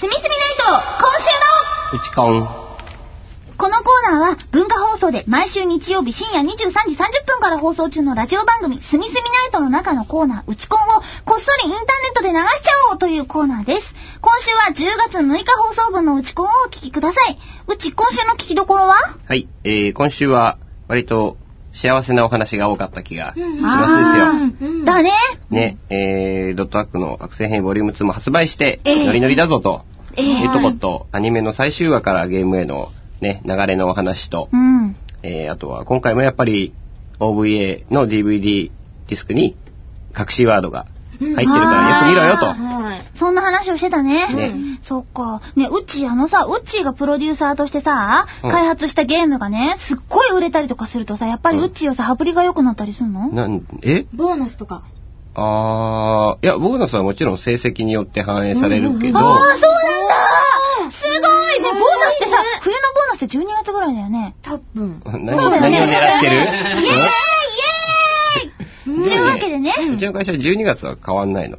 すみすみナイト今週うちこん。のこのコーナーは文化放送で毎週日曜日深夜23時30分から放送中のラジオ番組すみすみナイトの中のコーナーうちこんをこっそりインターネットで流しちゃおうというコーナーです。今週は10月6日放送分のうちこんをお聞きください。うち今週の聞きどころは？はい、えー、今週は割と幸せなお話が多かった気がしますですよ。だね。ね、えー、ドットアックの惑星編ボリューム2も発売して、ええノリノリだぞと、ええいうとこと、アニメの最終話からゲームへのね、流れのお話とう、ん。えー、あとは今回もやっぱり OVA の DVD ディスクに隠しワードが入ってるからよく見ろよと。はい。そんな話をしてたね。ねそっか。ね、うっちーあのさ、うっちーがプロデューサーとしてさ、うん開発したゲームがね、すっごい売れたりとかするとさ、やっぱりうちーはさ、ハプリが良くなったりするの？なん、え？ボーナスとか。あー、いや、ボーナスはもちろん成績によって反映されるけど、ああ、そうなんだすごいね、ボーナスってさ、冬のボーナスって12月ぐらいだよね。多分。何を狙ってる？イエーイイエーイというわけでね、うちの会社は12月は変わんないの。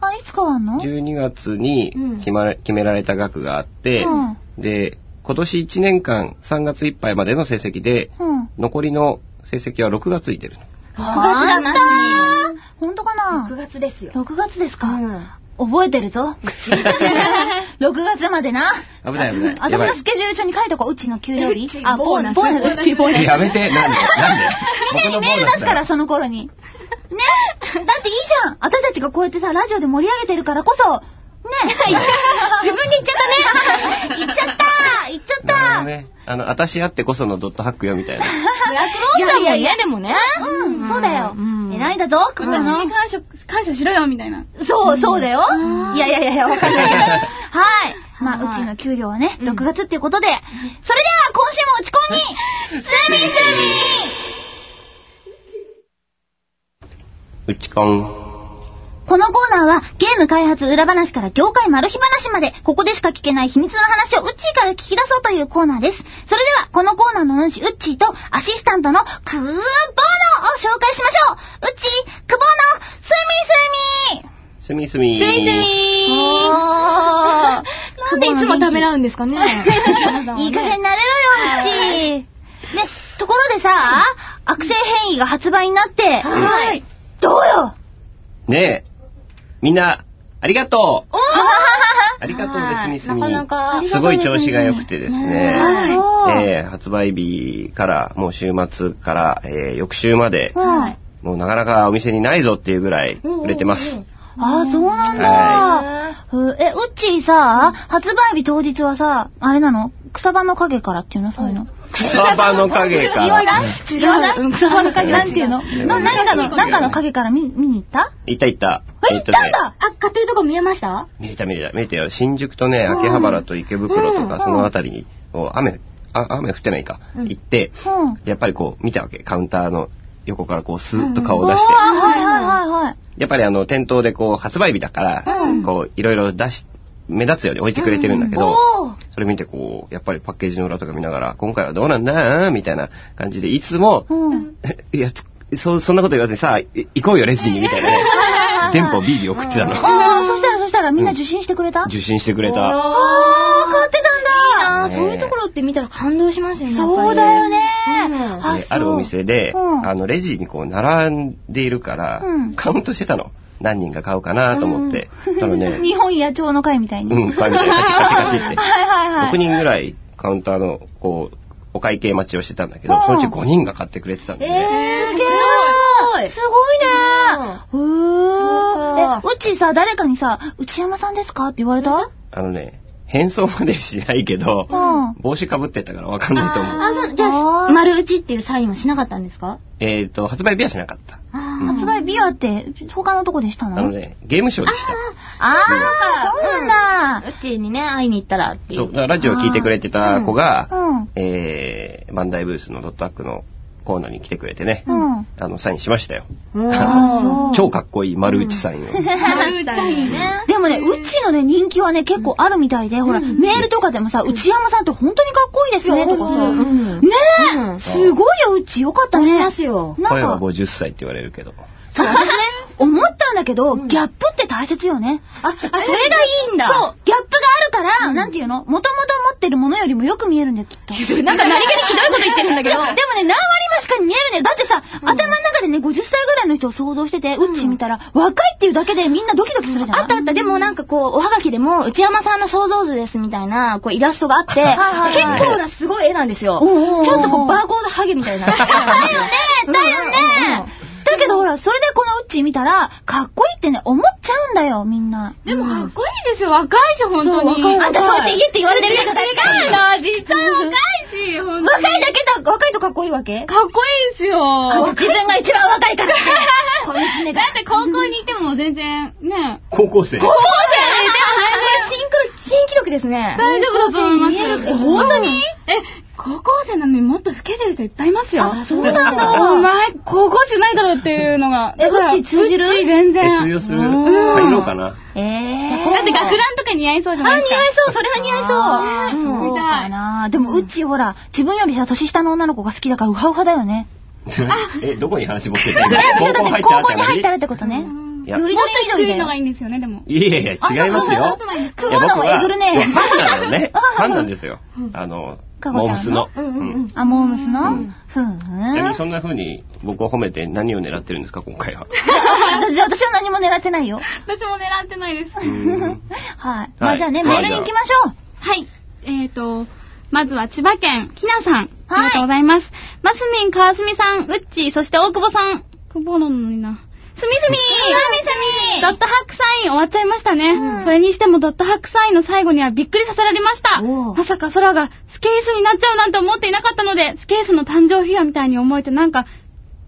あ、いつ変わんの？12月にうん決まれ決められた額があって、うんで、今年1年間3月いっぱいまでの成績で、うん。残りの成績は6月いてるの。6月だなしほんとかに。6な？月ですよ。6月ですか、うん。覚えてるぞ。6月までな。危ない危ない。私のス。ケジュール帳に書いとこう、うちの給料日。あ、ボーナス。ボーナス、うちボーナス。やめて、なんで？なんでみんなにメール出すから、その頃に。ねだっていいじゃん私たちがこうやってさ、ラジオで盛り上げてるからこそ、ね 自分で言っちゃったね 言っちゃった言っちゃったどね。あの、私あってこそのドットハックよみたいな。いやいやいやでもねうん、そうだようん。偉いんだぞ、久保私のに。感謝、感謝しろよ、みたいな。そう、そうだよ。いやいやいやいや、わかんないけど。はい。まあ、はいうちの給料はね、6月っていうことで、それでは今週も打ち込み、すみすみうちこん。このコーナーはゲーム開発裏話から業界マル秘話まで、ここでしか聞けない秘密の話をウッチーから聞き出そうというコーナーです。それでは、このコーナーの主、ウッチーとアシスタントのクーボーノを紹介しましょうすみすみすみすみ。なんでいつもためらうんですかね いい加減なれろよ、うっちー。ね、ところでさ、悪性変異が発売になって、はい。どうよ？ねえ。みんな、ありがとう ありがとうです、みすみ。なかなかすごい調子が良くてですね。あそうえー発売日から、もう週末から、えー翌週まで、はい。もうなかなかお店にないぞっていうぐらい売れてます。ああ、そうなんだ。え、うっちーさ、発売日当日はさ、あれなの？草場の陰からっていうの？そういうの。草場の陰か言わないら。言わない？う。ん草場の陰なんていうの？な、何かの、違う何かの陰から見、見に行った？行った行った。え、行ったんだ。あ、買ってるとこ見えました？見れた見れた。見れたよ。新宿とね、秋葉原と池袋とうん。かそのあたりに、こう雨、あ、雨降ってないか。うん。行って、うん。やっぱりこう見たわけ。カウンターの横からこうスーッと顔を出して。はいはいはいはい。やっぱりあの店頭でこう発売日だから、うん。こういろいろ出し、目立つように置いてくれてるんだけど、おー。それ見てこう、やっぱりパッケージの裏とか見ながら、今回はどうなんだみたいな感じで、いつも、うん。いや、つそ、そんなこと言わずにさ、い行こうよレジにみたいなね、電報ビービー送ってたの。ああ、そしたらそしたらみんな受信してくれた？受信してくれた。ああ、買ってたんだ。そういうところって見たら感動しますよね。そうだよねうんあるお店で、うんあの、レジにこう、並んでいるから、うんカウントしてたの。何人が買うかなと思って。たらね、日本野鳥の会みたいに。うん、こうみたいなカチカチカチって。はいはいはい。6人ぐらいカウンターの、こう、お会計待ちをしてたんだけどうん、そのうち5人が買ってくれてたんで、ね。えー、すげえごいすごいねうそうかーえ、うちさ、誰かにさ、内山さんですかって言われた？あのね、変装までしないけど、うん。帽子かぶってたからわかんないと思う。あ、そうじゃあ丸打ちっていうサインはしなかったんですか？えっと、発売日はしなかった。あうん発売ビアって、他のとこでしたの？あのね、ゲームショーでした。ああ、そうなんだ。うちにね、会いに行ったらっていそうう。ラジオを聞いてくれてた子が、うん。えー、バンダイブースのドットアックのコーナーに来てくれてね、うん。あの、サインしましたよ。超かっこいい丸打ちサインを。ね。でもね、うちのね、人気はね、結構あるみたいで、ほら、メールとかでもさ、内山さんって本当にかっこいいですね、とかさ。うんねえ、うんすごいよ、うち。よかったね。ますよ。なん声はか、50歳って言われるけど。そう、私ね、思ったんだけど、ギャップって大切よね。あ、それがいいんだ。そう、ギャップがあるから、なんていうの？もともと持ってるものよりもよく見えるんだよ、きっと。なんか何気にひどいこと言ってるんだけど。でもね、何割増しかに見えるね。だってさ、頭の中でね、50歳ぐらいの人を想像してて、ウッチー見たら、若いっていうだけでみんなドキドキするじゃん。あったあった。でもなんかこう、おはがきでも、内山さんの想像図ですみたいな、こう、イラストがあって、結構なすごい絵なんですよ。ちょっとこう、バーコードハゲみたいな。だよねだよねだけどほら、それでこのウッチー見たら、かっこいいってね、思っちゃうんだよ、みんな。でもかっこいいですよ。若いし、本当に。あんたそうやって言えって言われてるでしょ、誰かに。な、実際若いし、本当に。若いだけだ、若いとかっこいいわけ？かっこいいですよ。あ自分が一番若いから。このひねだって高校にいても全然、ね。高校生。これ新記録、新記録ですね。大丈夫だと思います。え本当にえ、高校生なのにもっと老け人いっぱいいますよ。あそうなんだお前、高校生ないだろうっていうのが。えだからうち通じる？うち全え、然。通用する？うん入ろうかな。ええだって学ランとか似合いそうじゃないですか。そう、それは似合いそう。そうかな。でも、うっちほら、自分よりさ、年下の女の子が好きだから、ウハウハだよね。え、どこに話持ってってんの？え、違う、だ高校に入ったららってことね。よりもっどいのがいいんですよね、でも。いやいや、違いますよ。久保田もえぐるねファンなのね。ファンなんですよ。あの、かほちゃんの？モームスの。うんうんうん。あ、モームスの？うんふーちなみにん。そんな風に僕を褒めて何を狙ってるんですか、今回は？私私は何も狙ってないよ。私も狙ってないです。はい。まあじゃあね、メまあールに行きましょう。はい。えーと、まずは千葉県、ひなさん。はいありがとうございます。マスミン、川澄さん、うっちー、そして大久保さん。久保なのにな。すみすみすみすみドットハックサイン終わっちゃいましたね。うんそれにしてもドットハックサインの最後にはびっくりさせられました。まさか空がスケースになっちゃうなんて思っていなかったので、スケースの誕生フィギュアみたいに思えてなんか、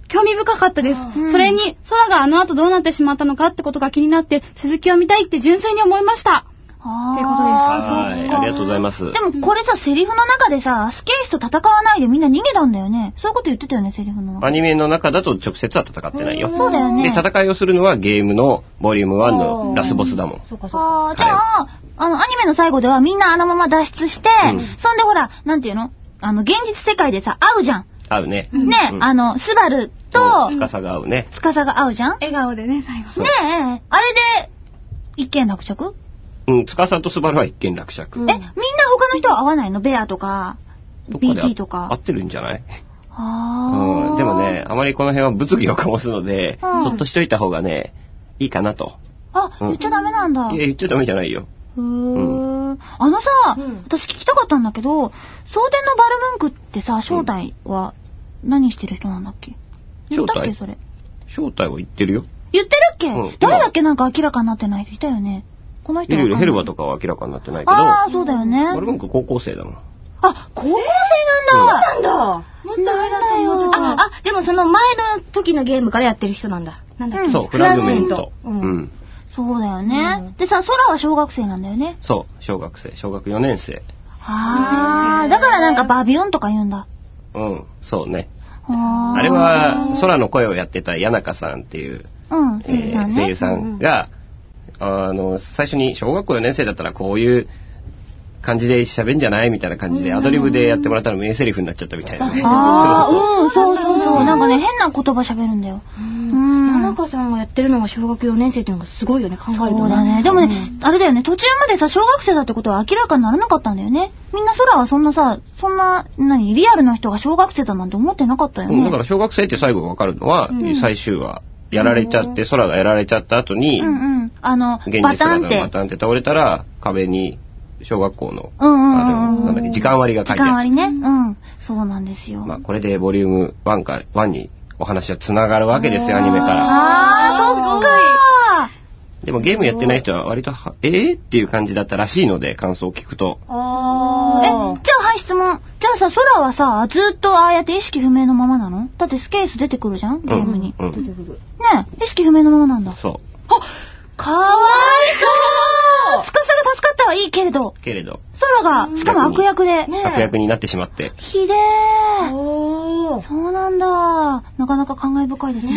興味深かったです。うんそれに、空があの後どうなってしまったのかってことが気になって、続きを見たいって純粋に思いました。あっていうことですはい、ありがとうございます。でもこれさ、セリフの中でさ、スケースと戦わないでみんな逃げたんだよね。そういうこと言ってたよね、セリフの中アニメの中だと直接は戦ってないよ。そうだよね。で、戦いをするのはゲームのボリューム1のラスボスだもん。そうかそうか。ああ、じゃあ、あの、アニメの最後ではみんなあのまま脱出して、うんそんでほら、なんていうの？あの、現実世界でさ、会うじゃん。合うね。ね、うんあの、スバルと、そう司が合うね。司が会うじゃんね笑顔でね、最後。そうえ、あれで、一見落着？うん、司とスバルは一見落着。え、みんな他の人は会わないの？ベアとか、BT とか？合ってるんじゃない？ああ。うん。でもね、あまりこの辺は物議を醸すので、うんそっとしといた方がね、いいかなと。あ、うん言っちゃダメなんだ。いや、言っちゃダメじゃないよ。へーあのさ、うん私聞きたかったんだけど、蒼天のバルムンクってさ、正体は何してる人なんだっけ？言ったっけ正体それ？正体は言ってるよ。言ってるっけ、うん誰だっけ？なんか明らかになってない人いたよね。この人いるいるヘルバかとかは明らかになってないけど、ああ、そうだよね。バルムンク高校生だもん。あ、高校生なんだ、なんだ。もっと上だと。あ、あ、でもその前の時のゲームからやってる人なんだ。なんだっけ？うんそう、フラグメント。ううんん。そうだよね、うんでさ、空は小学生なんだよね。そう、小学生、小学4年生。ああ、だからなんかバビオンとか言うんだ。うん、そうね。あれは、空の声をやってた谷中さんっていう、うん、声優さんが、あの、最初に小学校4年生だったらこういう感じで喋んじゃないみたいな感じでアドリブでやってもらったら名台詞になっちゃったみたいなね。ああ、うん、そうそうそう。なんかね、変な言葉喋るんだよ。うん。田中さんがやってるのが小学4年生っていうのがすごいよね、考えるとそうだね。でもね、あれだよね、途中までさ、小学生だってことは明らかにならなかったんだよね。みんな空はそんなさ、そんな、何、リアルな人が小学生だなんて思ってなかったよね。うんだから小学生って最後わかるのは、うん最終話、やられちゃって、空がやられちゃった後に、うんうん。あの、現実バタンバタンって倒れたら、壁に小学校の、うんうんうんあのなんだっけ、時間割が書いてある。時間割ね。うん。そうなんですよ。まあ、これでボリューム1か、1にお話は繋がるわけですよ、アニメから。あー、そっかでもゲームやってない人は割とは、えー、っていう感じだったらしいので、感想を聞くと。ー。え、じゃあはい質問。じゃあさ、空はさ、ずっとああやって意識不明のままなの？だってスケース出てくるじゃんゲームに。うん。出てくる。ねえ、意識不明のままなんだ。そかわいそう司が助かったはいいけれど、う。けれど、空が、しかも悪役で。ね悪役になってしまって。ひでー。おー。そうなんだ。なかなか感慨深いですね。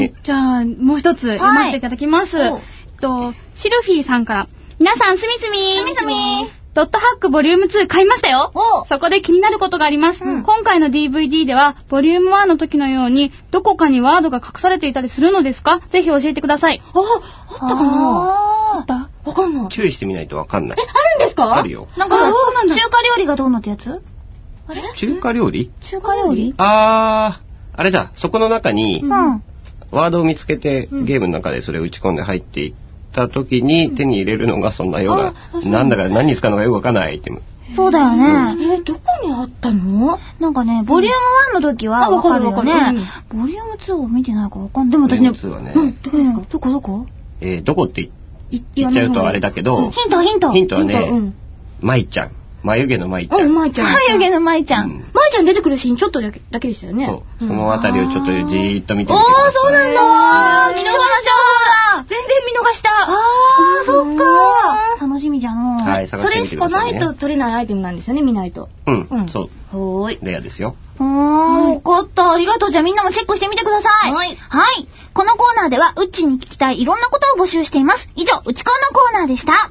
ねじゃあ、もう一つ読ませていただきます。はいえっと、シルフィーさんから。皆さん、すみすみすみすみドットハックボリューム2買いましたよ。おそこで気になることがあります。うん。今回の DVD では、ボリューム1の時のように、どこかにワードが隠されていたりするのですか？ぜひ教えてください。あ、あったかな？あったわかんない。注意してみないとわかんない。あるんですか？あるよ。なんか、あそうなんだ。中華料理がどうのってやつ？中華料理？中華料理？あー、あれだ、そこの中にう、ん。ワードを見つけて、ゲームの中でそれを打ち込んで入っていった時に手に入れるのがそんなような、なんだか何に使うのかよくわかんないアイテム。そうだよね。え、どこにあったの？なんかね、ボリューム1の時はあわかるよね。ボリューム2を見てないからわかんない。でも私ね、ボリューム2はねうん、どこですか？どこどこ？えー、どこってい言っちゃうとあれだけど、ヒントヒント。ヒントはうねん、舞ちゃん。眉毛の舞ちゃうん、ん。まいちゃん。眉毛の舞ちゃ。うんんまいちゃん出てくるシーンちょっとだけだけでしたよね。そう。そのあたりをちょっとじーっと見ておーみてください。そうなんだあー貴重な情報だ全然見逃した。あー、そっか楽しみじゃのう。はい、探それしてくださいね。と取れないアイテムなんですよね、見ないと。うん、うんそう。ほーい。レアですよ。うーん、わかった。ありがとう。じゃあみんなもチェックしてみてください。はいはい。このコーナーでは、うっちーに聞きたいいろんなことを募集しています。以上、うちこんのコーナーでした。